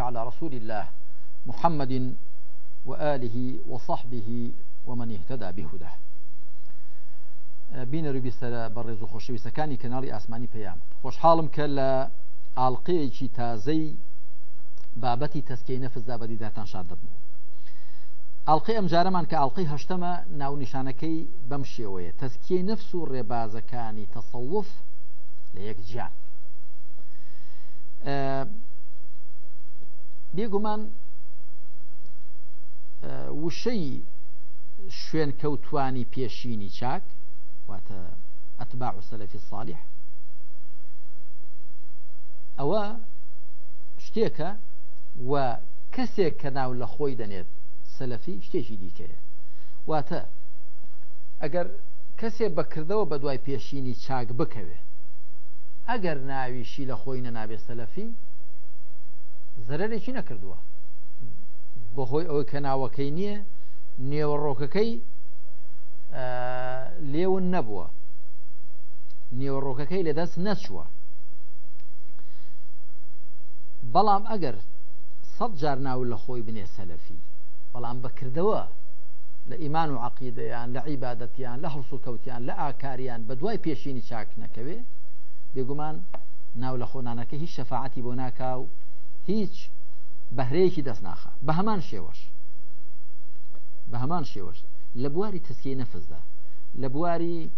على رسول الله محمد وآله وصحبه ومن اهتدى بهده بين ربي برز سەرە بەڕێز و خۆشەویستەکانی کەناڵی ئاسمانی پێیان خۆشحاڵم کە لە ئاڵلقەیەکی تازەی بابەتی تەسکەی نەفزدا بەدی داتان شاد دەبوو ئاڵلقی ئەمجارەمان كالقي هشتما ناو نشانكي بمشي شێوەیە تەسکیی نفس و ڕێبازەکانی تەسەوف لە یەک بێگومان وشەی شوێن کەوتانی پێشینی چاک واتە ئەتباع سەلەفی ساڵح ئەوە شتێکە و کەسێک کە ناو لە خۆی دەنێت سەلەفی شتێکی دیکەیە واتە ئەگەر کەسێ بەکردەوە بە دوای پێشینی چاک بکەوێ ئەگەر ناویشی لە خۆی نەنابێ سەلەفی زەرێکی نەکردووە بەهۆی ئەوەی کەناوەکەی نییە نێوەڕۆکەکەی لێون نەبووە نێوەڕۆکەکەی لەدەست نەچووە بەڵام ئەگەر سەد جار ناو لە خۆی بنێ سەلەفی بەڵام بەکردەوە لە ئیمان و عقیدەیان لە عیباەتیان لە هەڵسو کەوتیان لە ئاکاریان بە دوای پێشینی چاک نەکەوێ بێگومان ناو لە خۆنانەکە هیچ شەفاعتی بۆ ناکاو هیچ بەهرەیەکی دەستناخە بە هەمان شێوەش بە هەمان شێوەش لە بواری تەسکی نەفزدا لە بواری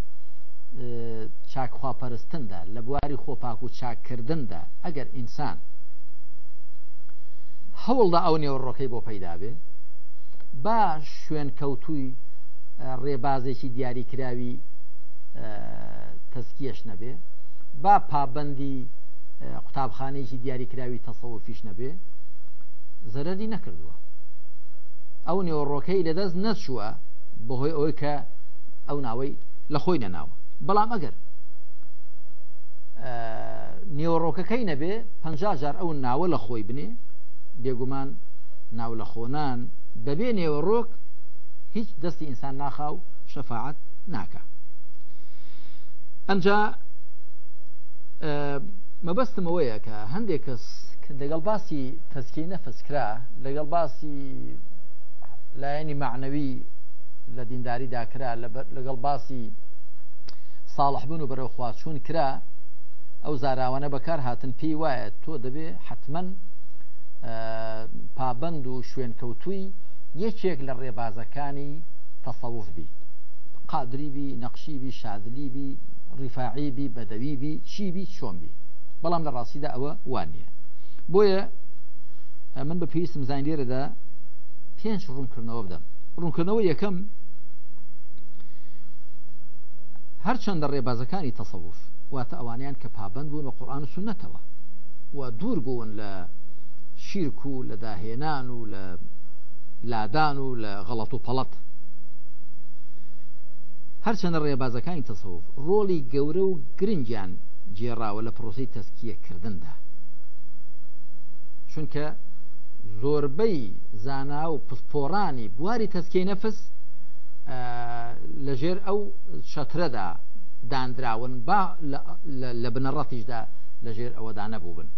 چاکخواپەرستندا لە بواری خۆپاک و چاککردندا ئەگەر ئینسان هەوڵدا ئەو نێوەڕۆکەی بۆ پەیدابێ با شوێن کەوتووی ڕێبازێکی دیاریکراوی تەسکیەش نەبێ با پابندی قوتابخانەیەکی دیاریکراوی تەسەوەفیش نەبێ زەرەری نەکردووە ئەو نێوەڕۆکەی لەدەست نەچووە بەهۆی ئەوی کە ئەو ناوەی لە خۆی نەناوە بەڵام ئەگەر نێوەڕۆکەکەی نەبێ پ جار ئەو ناوە لە خۆی بنێ بێگومان ناو لە خۆنان بەبێ نێوەڕۆک هیچ دەستی ئینسان ناخاو شەفاعت ناکە ئەجا مەبەستم ئەوەیە کە هەندێک کەس لەگەڵ باسی تەسکی نەفسکرا لەگەڵ باسی لایەنی معنەوی لە دینداری داکرا لەگەڵ باسی ساڵحبوون و بەرەوخواچوون کرا ئەو زاراوانە بەکار هاتن پێی وایە تۆ دەبێ حتما پابند و شوێنکەوتوی یەکێک لە ڕێبازەکانی تەسەوفبی قادریبی نەقشیبی شادلیبی ڕیفاعیبی بەدەویبی چیبی چۆمبی بەڵام لە ڕاستیدا ئەوە وانە بۆیە من بە پێویستم زانگێرەدا پێنج ڕوونکردنەوە بدەم ڕوونکردنەوە یەکەم هەرچەندە ڕێبازەکانی تەسەوف واتە ئەوانیان کە پابند بوون لە قورآان و سنەتەوە و دوور بوون لە شیرک و لە داهێنان و لە لادان و لە غەڵەت و پەڵەت هەرچەندە ڕێبازەکانی تەسەوف ڕۆڵی گەورە و گرنگیان جێراوە لە پرۆسی تەسکیەکردندا چونکە زۆربەی زانا و پسپۆڕانی بواری تەسکی نەفس لەژێر ئەو شەترەدا دانراون با لە بنەڕەتیشدا لەژێر ئەوەدا نەبوو بن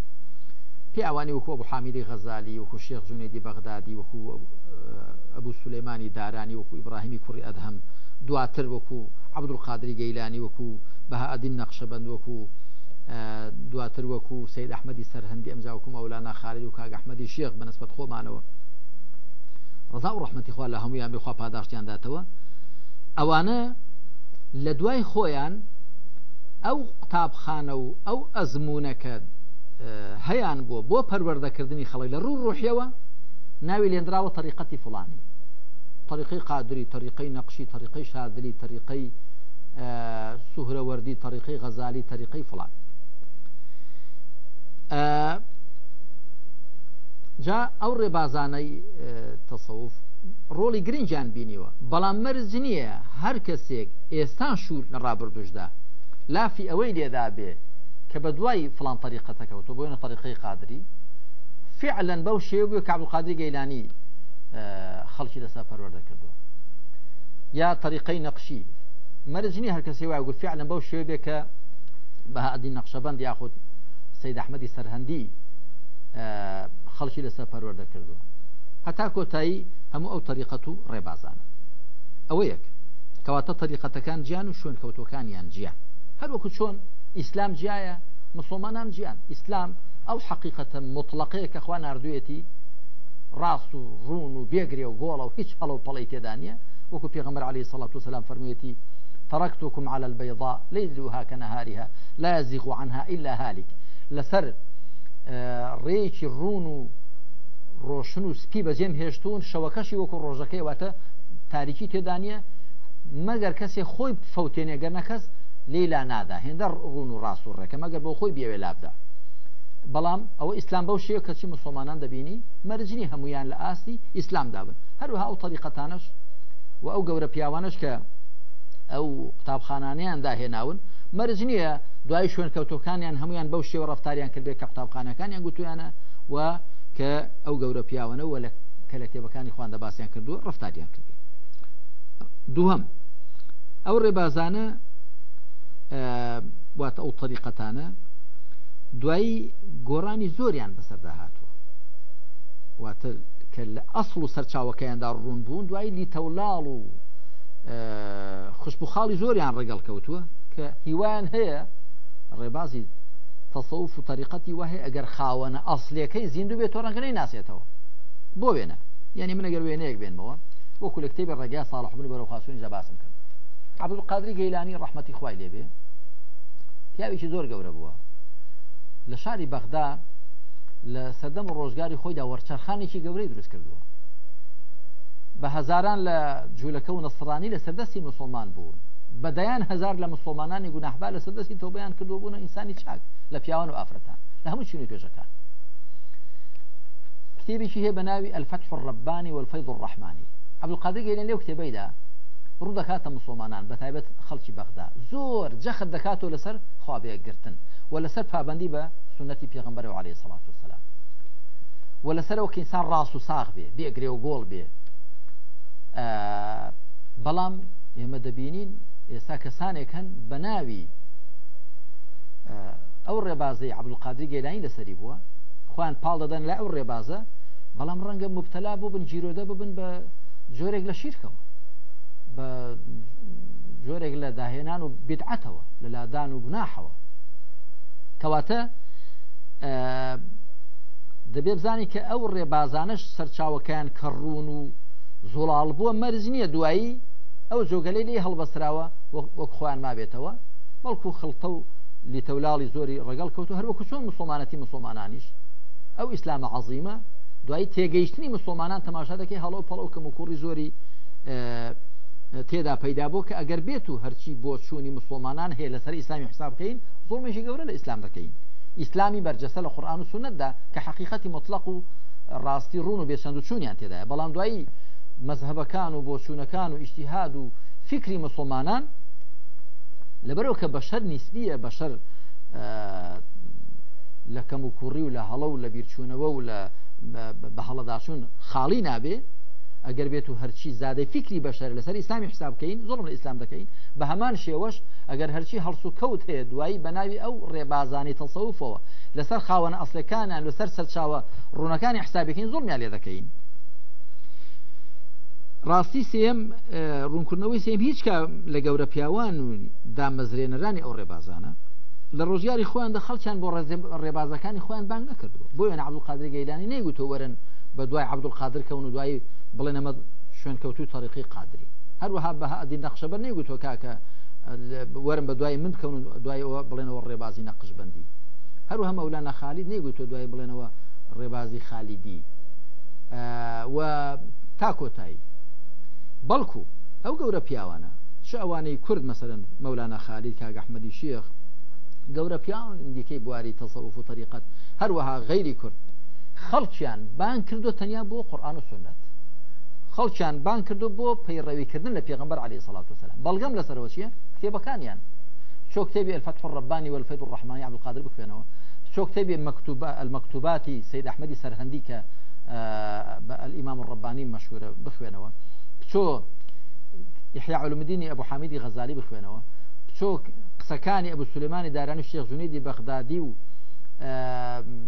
پێ ئەوانی وەکو بۆ حامیدی غەزالی وەکو شێخ ژونێدی بەغدادی وەکو ئەبوو سولەیمانی دارانی وەکو ئیبراهیمی کوڕی ئەدهەم دواتر وەکو عبدول قادری گەیلانی وەکو بەها ئەدین نەخشەبند وەکو دواتر وەکو سید ئەحمەدی سەرهندی ئەمزاوکم ئەولانا خارج و کاگ ئەحمەدی شێخ بەنسبت خۆمانەوە ڕزا و ڕحمەتی خوا لە هەمویان بخوا پاداشتیان داتەوە ئەوانە لە دوای خۆیان ئەو قوتابخانە و ئەو ئەزمونونەکە هەیان بووە بۆ پەروەردەکردنی خەڵی لە ڕوو ڕۆحیەوە ناوی لێنراوە تەریقەتی فڵانی طريقي قادري طريقي نقشي طريقي شاذلي طريقي سهرة وردي طريقي غزالي طريقي فلان جا ئەو ڕێبازانەی تەسەوف ڕۆلی گرنجیان بینیوە بەڵام مەرج نییە هەر کەسێک ئێستا شور نەڕابردوشدا لافی ئەوەی لێدا بێ کە بە دوای فلان فەریقەتەکەوتۆ بۆ نە فەریقی قادری فعلەن بەو شێوگوی کابلقادری گەیلانی خەڵکی لەسا پەروەەردە کردووە یا تەریقەی نەقشی مەرجنی هەرکەسی وایگو فعلەن بەو شێوێ بێ کە بەهادی نەخشەبند یاخود سید ئەحمەدی سەرهەندی خەڵکی لەسەر پەروەەردە کردووە هەتا کۆتایی هەموو ئەو تەریقەت و ڕێبازانە ئەوە یەک کەواتە تەریقەتەکان گیان و شوێن کەوتەکانیان گیان هەروەکو چۆن ئیسلام جیایە مسلمانان گیان ئیسلام ئەو حقیقەتە مطلقەیە کە خوا نردوێتی ڕاست و ڕون و بێگرێ و گۆڵە و هیچ هەڵە و پەڵی تێدانە وەکو پێغمبەر علی سەڵات و سلام فەرموێتی تركتكم على البيضاء ليلها كنهارها لا يزيغ عنها إلا هالك لەسەر ڕێکی ڕون و ڕۆشن و سپی بەجێم هێشتون شەوەکەشی وەکو ڕۆژەکەی واتە تاریکی تێدانە مەگەر کەسێ خۆی فەوتێنێگە نەکەس لەیلا نادا هێندە ڕون و ڕاستوڕێکە مەگەر بۆ خۆی بێوێ لابدا بەڵام ئەوە ئیسلام بەو شێ کەچی مسلمانان دەبینی مەرجنی هەمویان لە ئاستی ئیسلام دابن هەروەها ئەو تەریقەتانش و ئەو گەورە پیاوانش کە ئەو قوتابخانانیان داهێناون مەرج نییە دوای شوێن کەوتەکانیان هەمویان بەو شێوە ڕفتاریان کردێت کە قوتابخانەکانیان گوتویانە و کە ئەو گەورە پیاوەنەوە لە کە لە کتێبەکانی خواندە باسییان کردو ڕفتاریان کردی دووهم ئەو ڕێبازانە واتە ئەو طریقەتانە دوایی گۆڕانی زۆریان بەسەردا هاتووە واتە کە لە ئەسڵ و سەرچاوەکەیاندا ڕوون بوون دوایی لیتەولاڵ و خوشببوو خاڵی زۆریان ڕێگەڵ کەوتووە کە هیوان هەیە ڕێبازی تەسەوف و تەریقەتی وهەیە ئەگەر خاوەنە ئەسلەکەی زیندو بێت تۆ ڕەنگەی ناسێتەوە بۆ وێنە یعنی منەگەر وێنەیەک بێنمەوە وەکو لە کتێبی ڕێگای ساڵحمن بەرەو خاسوونی زەباسم کرد عبدول قادری گەیلانی ڕحمەتی خوای لێبێ پیاوێکی زۆر گەورە بووە لە شاری بەغدا لە سەردەم ڕۆژگاری خۆیدا وەرچەرخانێکی گەورەی دروست کردووە بە هەزاران لە جوولەکە و نەسرانی لە سەردەستی مسلمان بوون بەدایان هزار لە مسلمانانی گوناحبا لە سەدەستی تۆبیان کردو بوون ئینسانی چاک لە پیاوان و ئافرەتان لە هەموو چین و پێشەکان کتێبێکی هەیە بە ناوی ئەلفەتح ڕبانی والفەیض الرحمانی عبدالقادر گەیلێن لێو کتێبەیدا ڕوو دەکاتە مسلمانان بە تایبەت خەڵکی بەغدا زۆر جەخت دەکاتەوە لەسەر خوابێگرتن و لەسەر پابندی بە سنەتی پێغمبەر و عليه سلاات وسلام و لەسەرەوە کەئسان ڕاست و ساغ بێ بێگرێ و گۆڵ بێ بەڵام ئێمە دەبینین ئێستا کەسانێک هەن بە ناوی ئەو ڕێبازەی عبلقادری گێلانی لەسەری بووە خوان پاڵ دەدەن لە ئەو ڕێبازە بەڵام ڕەنگە مبتەلا بوو بن جیرۆدە ببن بە جۆرێک لە شیرکەوە بە جۆرێک لە داهێنان و بدعەتەوە لە لادان و گوناحەوە کەواتە دەبێ بزانی کە ئەو ڕێبازانش سەرچاوەکەیان کەڕون و زۆڵال بووە مەرز نییە دوایی ئەو جۆگەلەی لی هەڵبەسراوە وەک خۆیان مابێتەوە بەڵکو خڵتە و لیتەولاڵی زۆری ڕگەڵ کەوتو هەروەکو چۆن مسلمانەتی مسلمانانیش ئەو ئیسلامە عظیمە دوای تێگەیشتنی مسلمانان تەماشا دەکەی هەڵەو پەڵەو کە مکوڕی زۆری تێدا پەیدا بۆ کە ئەگەر بێت و هەرچی بۆ چووی مسلمانان هەیە لەسەر ئیسلامی حسابکەین زۆڵمێکی گەورە لە ئیسلام دەکەین ئیسلامی بەرجەسە لە قورآان و سنتدا کە حقیقەتی مطلق و ڕاستی ڕون و بێسەند و چوونیان تێدایە بەڵام دوایی مەذهبەکان و بۆچوونەکان و ئیشتیهاد و فکری مسلمانان لەبەرەوە کە بەشەر نیسبیە بەشەر لە کەم و کوڕی و لە هەڵە و لە بیرچوونەوە و لە بە هەڵەداشون خاڵی نابێ ئەگەر بێت و هەرچی زیادە فکری بەشەر لەسەر ئسلامی حسابکەین زۆرم لە ئیسلام دەکەین بە هەمان شێوەش ئەگەر هەرچی هەڵسو و کەوت هەیە دوایی بەناوی ئەو ڕێبازانی تەسەوفەوە لەسەر خاوەنە ئەسلەکانیان لەسەر سەرچاوە ڕوونەکانی حسابەکەین زۆرمیان لێ دەکەین ڕاستی سم ڕوونکردنەوەی سم هیچ لە گەورە پیاوان و دامەزرێنەرانی ئەو ڕێبازانە لە ڕۆژیاری خۆیان دە خەڵچیان بۆ ڕێبازەکانی خۆیان بانگ نەکردووە بۆ یان عبدول قادر گەیلانی نەیگوتۆ وەرن بە دوای عبدول قادر کەون و دوایی بڵێن ئەمە شوێنکەوتوی تاریخی قادری هەروەها بە ئەدین نەخشەبەر نەیگوتۆ کاکە وەرم بە دوای من بکەون و دوایەوە بڵێنەوە ڕێبازی نەقشبندی هەرو هەمە ولانا خالید نەیگوتۆ دوای بڵێنەوە ڕێبازی خالیدی و تا کۆتایی بەڵکو ئەو گەورە پیاوانە چ ئەوانەی کورد مەسەرن مەولانە خالی کاگەحمەدی شێخ گەورە پیاوان دیکەی بواری تەسەوف و طریقەت هەروەها غیری کورد خەڵکیان بان کردو تەنیا بۆ قورآان و سنت خەڵکیان بان کردو بۆ پەیڕەویکردن لە پێغمبەر علی سڵات وسلام بەڵگەم لەسەرەوە چیە کتێبەکانیان چۆ کتێبی ئەلفەت ڕبانی وەلفەت و ڕحمانی عبقادر بخوێنەوە چۆ کتێبی المەکتوباتی سید ئەحمەدی سەرهندی کە بە ئەلئیمام ڕبانی مەشهورە بخوێنەوە بچۆ یحیاعلومدینی ئەبوو حمیدی غەزاری بخوێنەوە بچۆک قسەکانی ئەبوو سلمانی دارانی شێخزونیدی بەخدادی و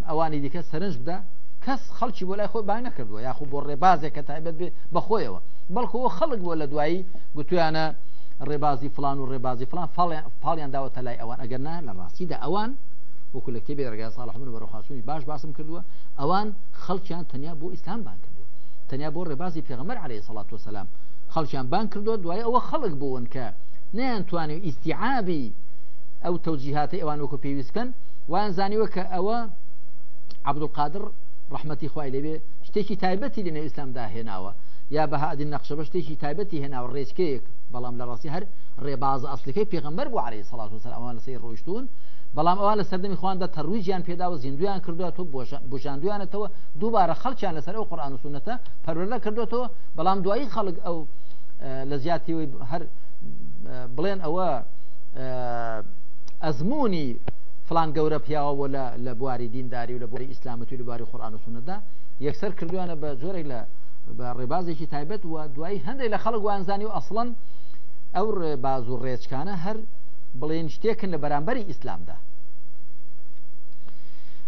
ئەوانی دیکە سەرنج بدا کەس خەڵکی بۆ لای خۆی با نەکردووە یاخو بۆ ڕێبازێک کە تایبەت بێ بەخۆیەوە بەڵکوەوە خەڵک بۆ لە دوایی گوتویانە ڕێبازی فلان و ڕێبازی فلان پاڵیان داوەتە لای ئەوان ئەگەر نا لە ڕاستیدا ئەوان وەکو لە کتێبی ڕگای ساڵحمن بەڕخاسوونی باش باسم کردووە ئەوان خەڵکیان تەنیا بۆ ئیسلام بانکە تەنیا بۆ ڕێبازی پێغمەر عليه سەڵات وسلام خەڵکیان بان کردووە دوای ئەوە خەڵک بوون کە نیانتوانێت ئیسیعابی ئەو تەوجیهاتی ئەوان وەکو پێویستکەن وان زانیوە کە ئەوە عبدقادر ڕحمەتی خوای لەبێ شتێکی تایبەتی لە نێو ئیسلامدا هێناوە یا بەهادی نەخشەبە شتێکی تایبەتی هێناوە ڕێچکەیەک بەڵام لە ڕاستی هەر ڕێباز ئەسلەکەی پێغمبەر بۆ عليه سەڵات وسلام ئەوان لەسەی ڕۆیشتون بەڵام ئەوە لە سەردەمی خواندا تەڕویجیان پێداوە زیندویان کردووە تۆ بژاندویانەتەوە دووبارە خەڵکیان لەسەر ئەو قڕان سونەتە پەرۆلە کردوێتەوە بەڵام دوایی خەڵک ئەو لە زیاتیەوەی هەر بڵێن ئەوە ئەزمموی فلان گەورە پیاوەوە لە بواری دینداری و لە بۆری ئیسلامەتی لەباری قڕان سونەدا یەکسەر کردویانە بە جۆرێک لە ڕێبازێکی تایبەت و دوایی هەندێک لە خەڵک وانزانی و ئەسڵەن ئەو ڕێباز و ڕێچکانە هەر بڵێن شتێکن لە بەرامبەری ئیسلامدا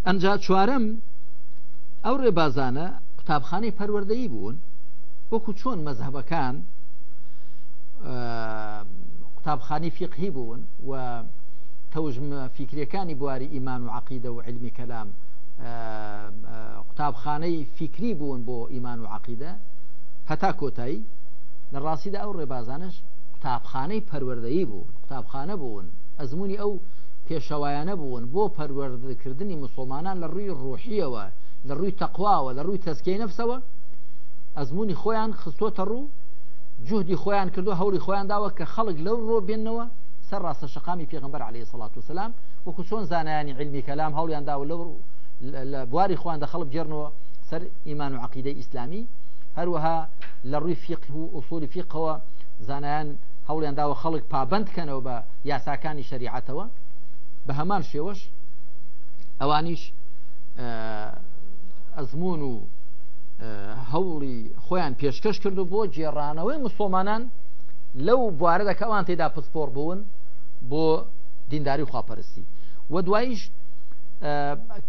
ئەنجا چوارم ئەو ڕێبازانە قوتابخانەی پەروەردەیی بوون وەکو چۆن مەذهبەکان قوتابخانی فیقهی بوون و تەوژمە فیکریەکانی بواری ئیمان و عقیدە و علمی کەلام قوتابخانەی فیکری بوون بۆ ئیمان و عقیدە هەتا کۆتایی لە ڕاستیدا ئەو ڕێبازانش قوتابخانەی پەروەردەیی بوون قوتابخانە بوون ئەزمموی ئەو پێشەوایانە بوون بۆ پەروەردەکردنی مسلمانان لە ڕووی ڕوحیەوە لە ڕووی تەقواوە لە ڕووی تەسکەی نفسەوە ئەزمموی خۆیان خستۆتە ڕوو جوهدی خۆیان کردو هەوری خۆیان داوە کە خەڵک لەو ڕۆ بێنەوە سەر ڕاستە شقامی پێغمبەر عليه سڵات وسلام وەکو چۆن زانایانی علمی کەلام هەولیان داوە لەو لە بواری خۆیان دە خەڵب جێرنەوە سەر ئیمان و عقیدەی ئیسلامی هەروەها لە ڕووی فیق و ئوسولی فیقەوە زانایان هەوڵیانداوە خەڵک پابندکەنەوە بە یاساکانی شریعەتەوە بە هەمان شێوەش ئەوانیش ئەزمون و هەوڵی خۆیان پێشکەش کرد و بۆ جێڕانەوەی مسلمانان لەو بوارەدا کەوان تێدا پسپۆر بوون بۆ دینداری خواپەرستی و دواییش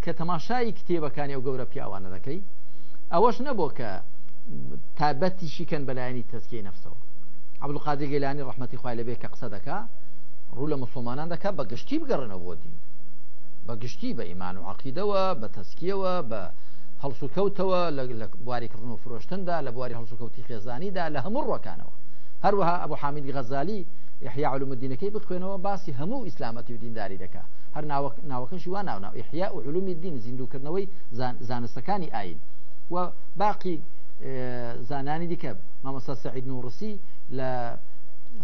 کە تەماشایی کتێبەکانی ئەو گەورە پیاوانە دەکەی ئەوەش نەبوو کە تابەتی شیکەن بەلایانی تەسکی نەفسەوە عبد القادر گیلانی ڕحمەتی خوای لەبێ کە قسە دەکا ڕوو لە مسلمانان دەکە بە گشتی بگەڕنەوە بۆ دین بە گشتی بە ئیمان و عقیدەوە بە تەسکیەوە بە هەڵسوکەوتەوە لە بواری کردن و فرۆشتندا لە بواری هەڵسوکەوتی خێزانیدا لە هەموو ڕۆکانەوە هەروەها ئەبوو حامید غەزالی یحیا علوم دینەکەی بخوێنەوە باسی هەموو ئیسلامەتی و دینداری دەکا هەر ناوەکەشی وا ناوناو یحیا و علومی دین زیندوکردنەوەی زانستەکانی ئاین و باقی زانانی دیکە مامەسا سعید نوڕسی لە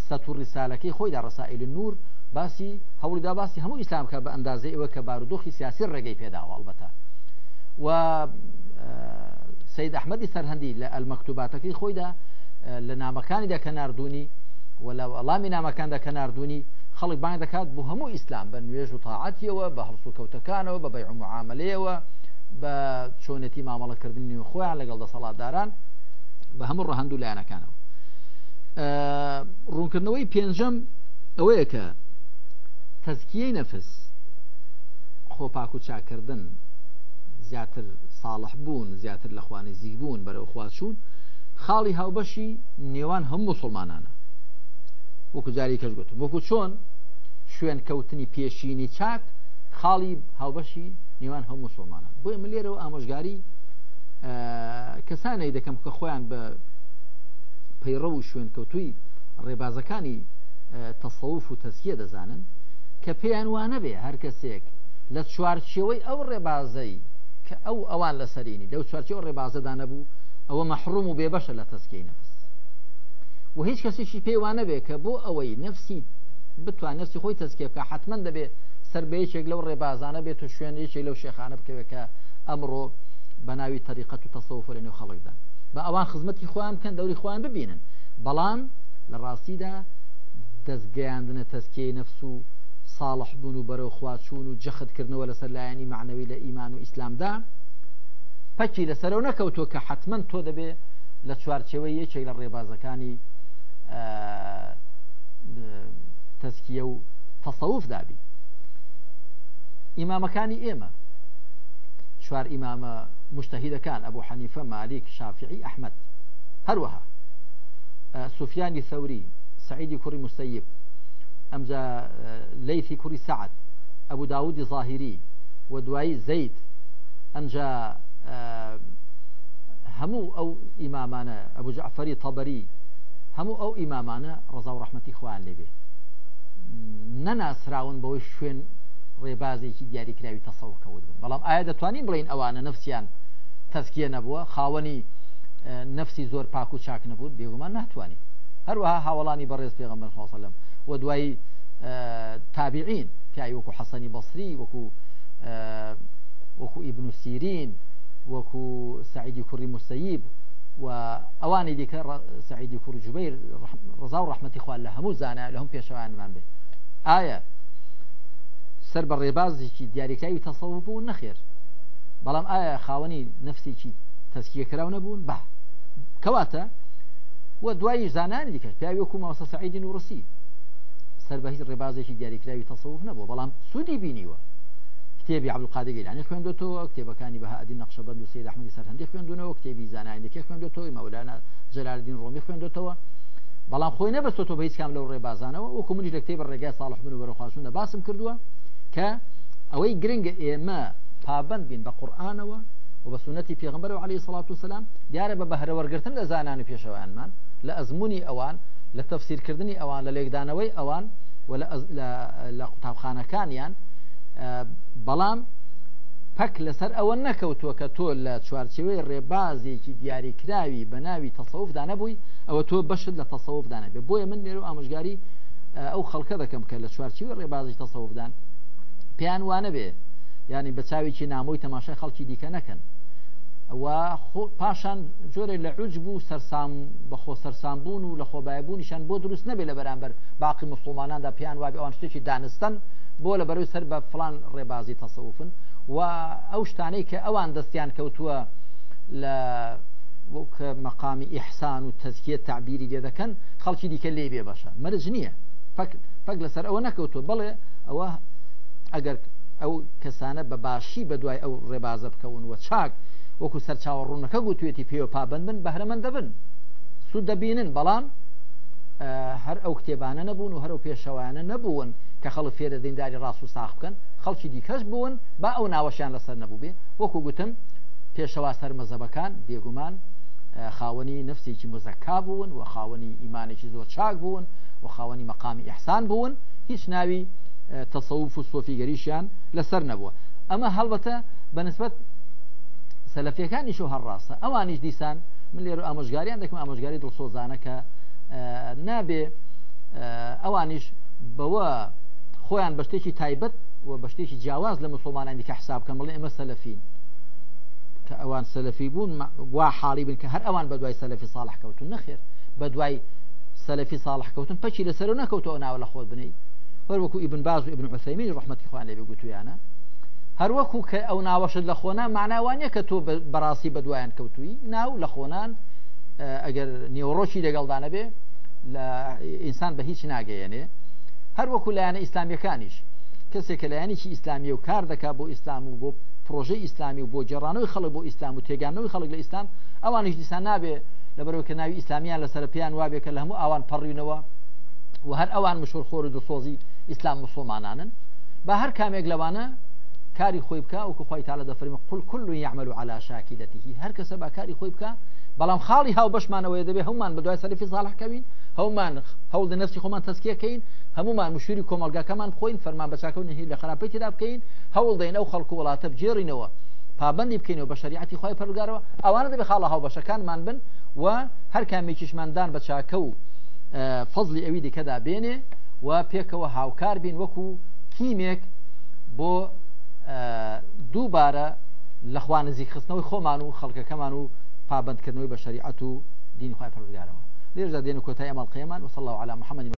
سەتور ریسالەکەی خۆیدا ڕسائل نور باسی هەوڵدا باسی هەموو ئیسلام کە بە ئەندازەی ئەوە کە بارودۆخی سیاسی ڕێگەی پێداواڵبەتە و سید ئەحمەدی سەرهەندی لە ئەلمەکتوباتەکەی خۆیدا لە نامەکانیدا کە نردونی وەلاو ئەڵامی نامەکاندا کە نردونی خەڵک بان دەکات بۆ هەموو ئیسلام بە نوێژ و تاعاتیەوە بە هەڵسو کەوتەکانەوە بە بەی عمعاعملەیەوە بە چۆنەتی مامەڵەکردنی و خۆیان لەگەڵ دەسەڵاتداران بە هەموو ڕەهند و لایەنەکانەوە ڕوونکردنەوەی پێنجەم ئەوەیە کە تەزکیەی نەفس خۆپاک و چاکردن زیاتر ساڵح بوون زیاتر لەخوانی زیک بوون بەرەو خوازشون خاڵی هاوبەشی نێوان هەموو مسلمانانە وەکو جاری کەشگوتم وەکو چۆن شوێن کەوتنی پێشینی چاک خاڵی هاوبەشی نێوان هەموو مسلمانان بۆی من لێرەوە ئامۆژگاری کەسانەی دەکەم کە خۆیان بە پەیڕە و شوێنکەوتوی ڕێبازەکانی تەسەوف و تەسیە دەزانن کە پێیان وانە بێ هەر کەسێک لە چوارچێوەی ئەو ڕێبازەی کە ئەو ئەوان لە سەرینی لەو چوارچەوە ڕێبازەدا نەبوو ئەوە مەحروم و بێبەشە لە تەسکەی نەفس و هیچ کەسیشی پێیوانە بێ کە بۆ ئەوەی نفسی بتوانستی خۆی تەسکێبکە حتمما دەبێ سەر بەیەکێک لەو ڕێبازانە بێت و شوێنێکی لەو شێخانە بکەوێکە ئەمڕۆ بەناوی تەریقەت و تەسەوفەرێنێ خەڵکدان بە ئەوان خزمەتی خۆیان بکەن دەوری خۆیان ببینن بەڵام لە ڕاستیدا دەستگەیاندنە تەسکیی نەفس و ساڵحبوون و بەرەو خواچوون و جەختکردنەوە لەسەر لایەنی معنەوی لە ئیمان و ئیسلامدا پەکی لەسەر و نەکەوتۆ کە حتمما تۆ دەبێ لە چوارچەوەی یەکێک لە ڕێبازەکانی تەسکیە و تەسەوف دابی ئیمامەکانی ئێمە چوار ئیمامە كان ابو حنيفه مالك شافعي احمد هروها آه، سفيان الثوري سعيد کوڕی مستەیب امزا آه، ليثي كري سعد ابو داود ظاهری ودواي زيد انجا آه، همو او ئەو ابو ئەبوو طبري همو او ئەو رضا ڕزا اخوان ڕحمەتی خوان لێبێ نەناسراون بەوەی شوێن ڕێبازێکی دیاریکراوی تەسەوکەوت بن بەڵام ئایا دەتوانین بڵین ئەوانە نفسیان تەسکیە نەبووە خاوەنی اه، نفسی زۆر پاک و چاک نەبوون بێگومان ناتوانین هەروەها هاوڵانی بەڕێز پێغمبەر خۆسەلم و دوایی اه، تابعین پیاوی وەکو حەسەنی بەسری وەکو اه، وەکو ابن سیرین وەکو سعیدی کوڕی مستەیب و ئەوانی دیکە سعیدی کوڕ جوبیر ڕزا و ڕحمەتی خوال لە هەموو زانە لە من پێشەوانمان بێت سەر بە ڕێبازێکی دیاریکراوی تەسەڵ بوو نەخێر بەڵام ئایا خاوەنی نفسێکی تەسکیەکراو نەبوون بە کەواتە وە دوایی زانانی دیکە پیاویکو ماوەسە سعیدین و ڕسی سەر بە هیچ ڕێبازێکی دیاریکراوی تەسەوف نەبوو بەڵام سوودی بینیوە کتێبی عبلقادگەی لانی خوێندوەوە کتێبەکانی بەهادی نەخشەبند و سید ئەحمدی سەر هەندی خوێندونەوە کتێبی زانایندەکە خوێندەوەی مەولانا جەلاردین ڕۆمی خوێندەوە بەڵام خۆی نەبستۆ بە هیچ کام لەو ڕێبازانەوە وەکو منیش لە کتێب ڕێگای ساڵح من و بەرەخواسون دە باسم کردووە کە ئەوەی گرنگە ئێمە پابند بین بە قورآانەوە و بە سونەتی پێغمبەر و عليه سلاات و سلام دیارە بە بەهرەوەرگتن لە زانان و پێشەوانمان لە ئەزمموی ئەوان لە تەفسیرکردنی ئەوان لە لێکدانەوەی ئەوان لە قوتابخانەکانیان بەڵام پەک لەسەر ئەوە نەکەوتووە کە تۆ لە چوارچەوەی ڕێبازێکی دیاریکراوی بە ناوی تەسەوفدا نەبووی ئەوە تۆ بەشت لە تەسەوفدانە بێ بۆیە من نێرو ئامژگاری ئەو خەڵکە دەکەم کە لە چوارچوی ڕێبازی تەسەوفدان پێیان وانە بێ ینی بە چاوێکی نامۆی تەماشای خەڵکی دیکە نەکەن پاشان جۆرێک لە عوج بوو سەرسام بەخۆ سەرسام بوون و لە خۆبایبوونیشان بۆ دروست نەبێ لە بەرامبەر باقی مسلماناندا پێیان وابێ ئەوان شتێکی دانستن بۆ لە بەرەوی سەر بە فلان ڕێبازی تەسەوفن و ئەو شتانەی کە ئەوان دەستیان کەوتووە لە کە مەقامی ئیحسان و تەزکیە تعبیری لێ دەکەن خەڵکی دیکە لێ بێ باشە مەرج نییە پک لەسەر ئەوە نەکەوتوە بڵێ ئەوە ئەگەر ئەو کەسانە بە باشی بە دوای ئەو ڕێبازە بکەون وە چاک وەکو سەرچاوە ڕوونەکە گوتوێتی پێوە پابند بن بەهرەمەند دەبن سوود دەبینن بەڵام هەر ئەو کتێبانە نەبوون و هەرو پێشەوانە نەبوون کە خەڵ فێرە دینداری ڕاست و ساخ بکەن خەڵکی دیکەش بوون با ئەو ناوەشیان لەسەر نەبوو بێ وەکو گوتم پێشەوا سەرمەزەبەکان بێگومان خاوەنی نفسێکی مزەکا بوون و خاوەنی ئیمانێکی زۆر چاک بوون و خاوەنی مەقامی ئەحسان بوون هیچ ناوی تەسەوف و سۆفیگەریشیان لەسەر نەبووە ئەمە هەڵبەتە بەنسبەت سەلفیەکانیش و هەرڕاستە ئەوانیش دیسان من لێرو ئامۆژگاریان دەکەم ئامۆژگاری دڵسۆزانەکە نابێ ئەوانیش بەوە خۆیان بەشتێکی تایبەت و بەشتێکی جیاواز لە مسلمانان دیکە حساب کەم بڵێ ئمە سەلفین کە ئەوان سەلفی بوون وا حاڵی بن کە هەر ئەوان بە دوای سەلفی ساڵح کەوتون نەخێر بە دوای سەلفی ساڵح کەوتن پەچی لەسەر نەکەوتەوە ناوە لە خۆت بنیت وەرەکو ئیبن باز و ئبن عسەیمین ڕحمەتی خوان لێ بگوتویانە هەروەکو کە ئەو ناوەشت لە خۆنا ماناوانە کە تۆ بەڕاستی بەدوایان کەوتوی ناو لە خۆنان ئەگەر نیێوڕۆکی لەگەڵدانە بێ لە ئینسان بە هیچ ناگەیەنێ هەروەکو لایەنە ئیسلامیەکانیش کەسێک کە لایەنێکی ئیسلامی و کار دەکا بۆ ئیسلام و بۆ پرۆژەی ئیسلامی و بۆ جێڕانەوەی خەڵک بۆ ئیسلام و تێگانەوەی خەڵک لە ئیسلام ئەوانش دیسان نابێ لەبەرەوە کە ناوی ئیسلامیان لەسەر پێیان وابێ کە لە هەموو ئەوان پەڕینەوە و هەر ئەوان مشورخۆر و دسۆزی ئیسلام مسلمانانن بە هەر کامێک لەوانە کاری خۆی بکە وکو خۆی تاالە دەفرمە قل کل یعمل و علا شاکیلەتی هەر کەسە با کاری خۆی بکە بەڵام خاڵی هاو بەشمانەوەی دەبێ هەمومان بە دوای سەریفی ساڵحکەوین هەومان هەوڵ نفسی خۆمان تەسکیەکەین هەمومان مشوری کۆمەلگاکەمان خۆین فەرمان بەچکەون هی لە خراپەی تدا بکەین هەوڵ دەین ئەو خەڵکو وڵاتە بجێڕینەوە پابندی بکەینەوە بە شریعتی خی پەرگارەوە ئەوانە دەبێ خاڵە هاو بەشەکانمان بن و هەر کامێکیشماندان بە چاکە و فەزلی ئەوی دیکەدا بێنێ و پێکەوە هاوکار بین وەکو کیمێک بۆ دووبارە لەخوا نزیک خستنەوەی خۆمان و خەڵکەکەمان و پابندکردنەوەی بە شریعەت و دین خخوای پرگارەوە لێردا دێن کۆتای ئەمەڵ قێمان وصل الله على محمد